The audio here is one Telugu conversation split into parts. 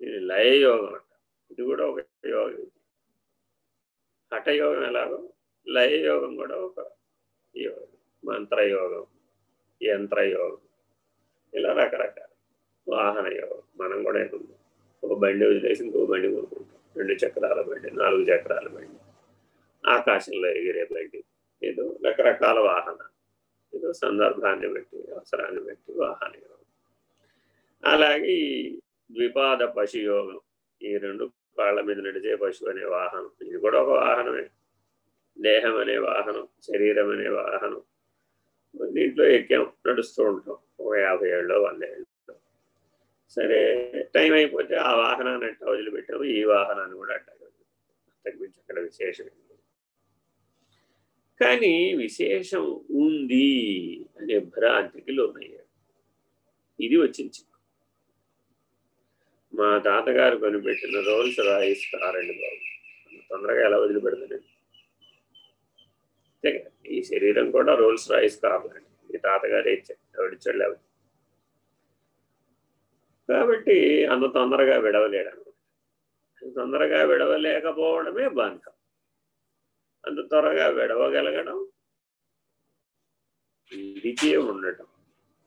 ఇది లయయోగం అంట. ఇది కూడా ఒక యోగం. హఠయోగం ఎలాగో లయయోగం కూడా ఒక యోగం. మంత్రయోగం యంత్రయోగం. ఇలా రకరకాల. వాహన యోగం. మనం కూడా ఏముంది ఒక బండి వదిలేసి ఇంకో బండి కొనుక్కుంటాం. రెండు చక్రాల బండి నాలుగు చక్రాల బండి. ఆకాశంలో ఎగిరే బండి. ఏదో రకరకాల వాహన. ఏదో సందర్భాన్ని బట్టి అవసరాన్ని బట్టి వాహన యోగం. అలాగే ద్విపాద పశు యోగం ఈ రెండు కాళ్ళ మీద నడిచే పశువు అనే వాహనం. ఇది కూడా ఒక వాహనమే. దేహం అనే వాహనం శరీరం అనే వాహనం. దీంట్లో ఎక్కాం నడుస్తూ ఉంటాం. ఒక యాభై ఏళ్ళు వంద ఏళ్ళు. సరే టైం అయిపోతే ఆ వాహనాన్ని అట్ట వదిలిపెట్టాము. ఈ వాహనాన్ని కూడా అట్ట తగ్గించి అక్కడ విశేషం కానీ విశేషం ఉంది అనే భ్రాంతికి లోనయ్యాడు. ఇది వచ్చింది మా తాతగారు కొనిపెట్టిన రోల్స్ రాయిస్ కారండి బాబు. తొందరగా ఎలా వదిలిపెడతానండి ఈ శరీరం కూడా రోల్స్ రాయిస్ కావాలండి. మీ తాతగారు ఇచ్చాడు ఎవడిచ్చాడు లేవు కాబట్టి అంత తొందరగా విడవలేడు అనమాట తొందరగా విడవలేకపోవడమే బంధం. అంత త్వరగా విడవగలగడం విడిచే ఉండటం.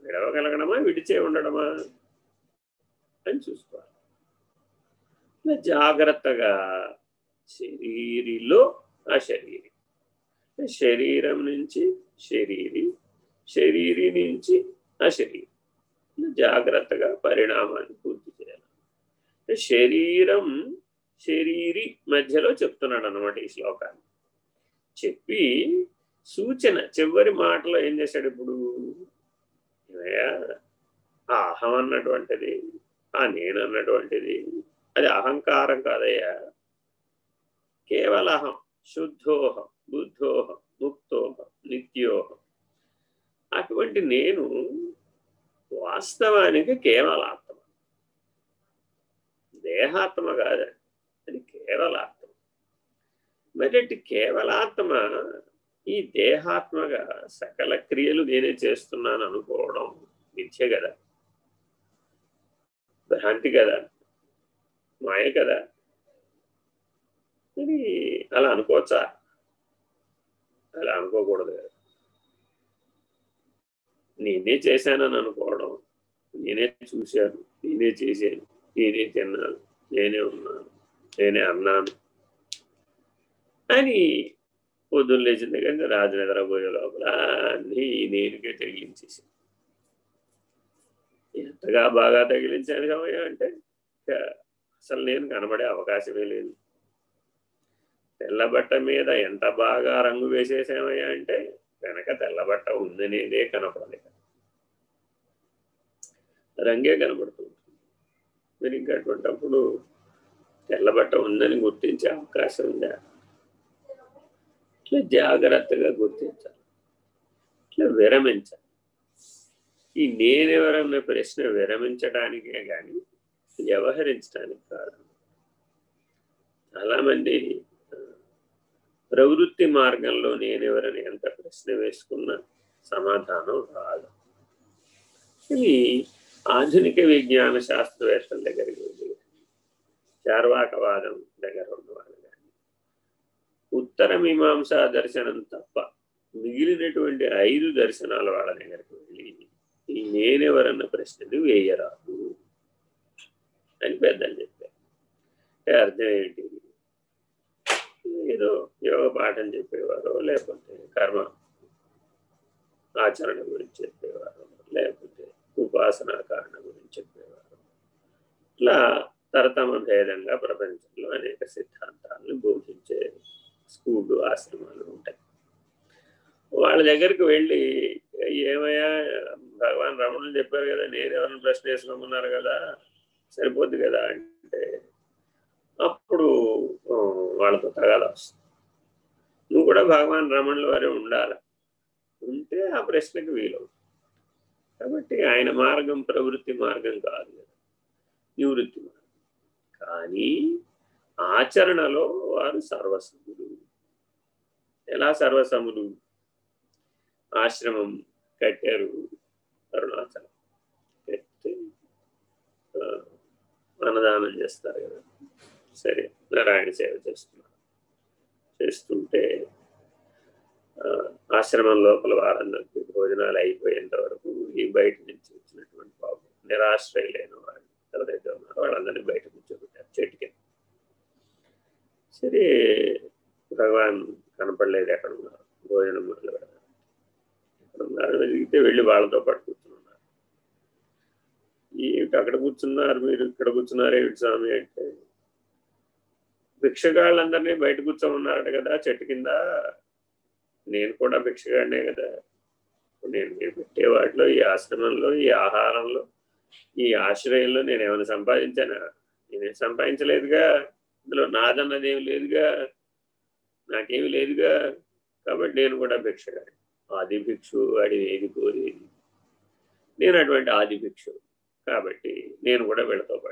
విడవగలగడమా విడిచే ఉండడమా? అని చూసుకోవాలి జాగ్రత్తగా శరీరిలో ఆ శరీరి. శరీరం నుంచి శరీరి శరీరి నుంచి ఆ శరీరం. జాగ్రత్తగా పరిణామాన్ని పూర్తి చేయాలి. శరీరం శరీరి మధ్యలో చెప్తున్నాడు అనమాట ఈ శ్లోకాన్ని. చెప్పి సూచన చివరి మాటలో ఏం చేశాడు ఇప్పుడు? ఆ అహం అన్నటువంటిది. ఆ నేను అన్నటువంటిది అది అహంకారం కాదయ్యా. కేవలహం శుద్ధోహం బుద్ధోహం ముక్తోహం నిత్యోహం. అటువంటి నేను వాస్తవానికి కేవలాత్మ. దేహాత్మ కాదండి అది కేవలాత్మ. మరి కేవలాత్మ ఈ దేహాత్మగా సకల క్రియలు నేనే చేస్తున్నాను అనుకోవడం మిథ్య కదా. భ్రాంతి కదా మాయ కదా. ఇది అలా అనుకోవచ్చా? అలా అనుకోకూడదు కదా. నేనే చేశానని అనుకోవడం నేనే చూశాను నేనే చేశాను నేనే తిన్నాను నేనే ఉన్నాను నేనే అన్నాను. అని పొద్దున్న లేచిన దగ్గర రాజు నిద్రపోయే లోపల అన్నీ నేనుకే తగిలించేసి ఎంతగా బాగా తగిలించాను సమయం అంటే అసలు నేను కనబడే అవకాశమే లేదు. తెల్లబట్ట మీద ఎంత బాగా రంగు వేసేసామయ్యా అంటే వెనక తెల్లబట్ట ఉందనేదే కనపడలేక రంగే కనబడుతుంది మీరు ఇంకా అటువంటిప్పుడు తెల్లబట్ట ఉందని గుర్తించే అవకాశం ఉందా? ఇట్లా జాగ్రత్తగా గుర్తించాలి. ఇట్లా విరమించాలి. ఈ నేనెవరన్న ప్రశ్న విరమించడానికే కానీ వ్యవహరించడానికి కాదు. చాలామంది ప్రవృత్తి మార్గంలో నేనెవరని ఎంత ప్రశ్న వేసుకున్నా సమాధానం రాదు. ఇది ఆధునిక విజ్ఞాన శాస్త్రవేత్తల దగ్గరికి వెళ్ళి చార్వాకవాదం దగ్గర ఉన్నవాళ్ళు కానీ ఉత్తర మీమాంసా దర్శనం తప్ప మిగిలినటువంటి ఐదు దర్శనాల వాళ్ళ దగ్గరికి వెళ్ళి నేనెవరన్న ప్రశ్నలు వేయరాదు అని పెద్దలు చెప్పారు. అర్థం ఏంటి? ఏదో యోగ పాఠం చెప్పేవారు లేకపోతే కర్మ ఆచరణ గురించి చెప్పేవారు లేకపోతే ఉపాసనా కారణ గురించి చెప్పేవారు. ఇట్లా తరతమ భేదంగా ప్రపంచంలో అనేక సిద్ధాంతాలను బోధించే స్కూళ్ళు ఆశ్రమాలు ఉంటాయి. వాళ్ళ దగ్గరికి వెళ్ళి ఏమయ్యా భగవాన్ రమణులు చెప్పారు కదా నేను ఎవరిని ప్రశ్న వేసుకోమన్నారు కదా సరిపోద్ది కదా అంటే అప్పుడు వాళ్ళతో తగాల వస్తుంది. నువ్వు కూడా భగవాన్ రమణుల వారే ఉండాలి. ఉంటే ఆ ప్రశ్నకు వీలవుతుంది కాబట్టి ఆయన మార్గం ప్రవృత్తి మార్గం కాదు కదా నివృత్తి మార్గం. కానీ ఆచరణలో వారు సర్వసములు ఎలా సర్వసములు ఆశ్రమం కట్టారు. అరుణాచలం. పెట్టి అన్నదానం చేస్తారు కదా. సరే నారాయణ సేవ చేస్తున్నారు. చేస్తుంటే ఆశ్రమం లోపల వారందరికీ భోజనాలు అయిపోయేంత వరకు ఈ బయట నుంచి వచ్చినటువంటి బాబు నిరాశ్రయులైన వాళ్ళు ఎవరైతే ఉన్నారో. వాళ్ళందరినీ బయట కూర్చోబెట్టారు చెట్టుకి సరే భగవాన్ కనపడలేదు ఎక్కడ ఉన్నారు? భోజనం మొదలు పెడతారు ఎక్కడ ఉన్నారు? వెలిగితే వెళ్ళి వాళ్ళతో పాటు ఏమిటి అక్కడ కూర్చున్నారు మీరు ఇక్కడ కూర్చున్నారు ఏమిటి స్వామి అంటే భిక్షగాళ్ళందరినీ బయట కూర్చోమన్నారట కదా చెట్టు కింద. నేను కూడా భిక్షగాడినే కదా. నేను మీరు పెట్టే వాటిలో ఈ ఆశ్రమంలో ఈ ఆహారంలో ఈ ఆశ్రయంలో నేను ఏమైనా సంపాదించానా? నేనేం సంపాదించలేదుగా. ఇందులో నాదన్నదేమి లేదుగా. నాకేమి లేదుగా. కాబట్టి నేను కూడా భిక్షగాడి ఆది భిక్షు వాడి ఏది కోరేది? నేను అటువంటి ఆది భిక్షు కాబట్టి నేను కూడా వీళ్ళతో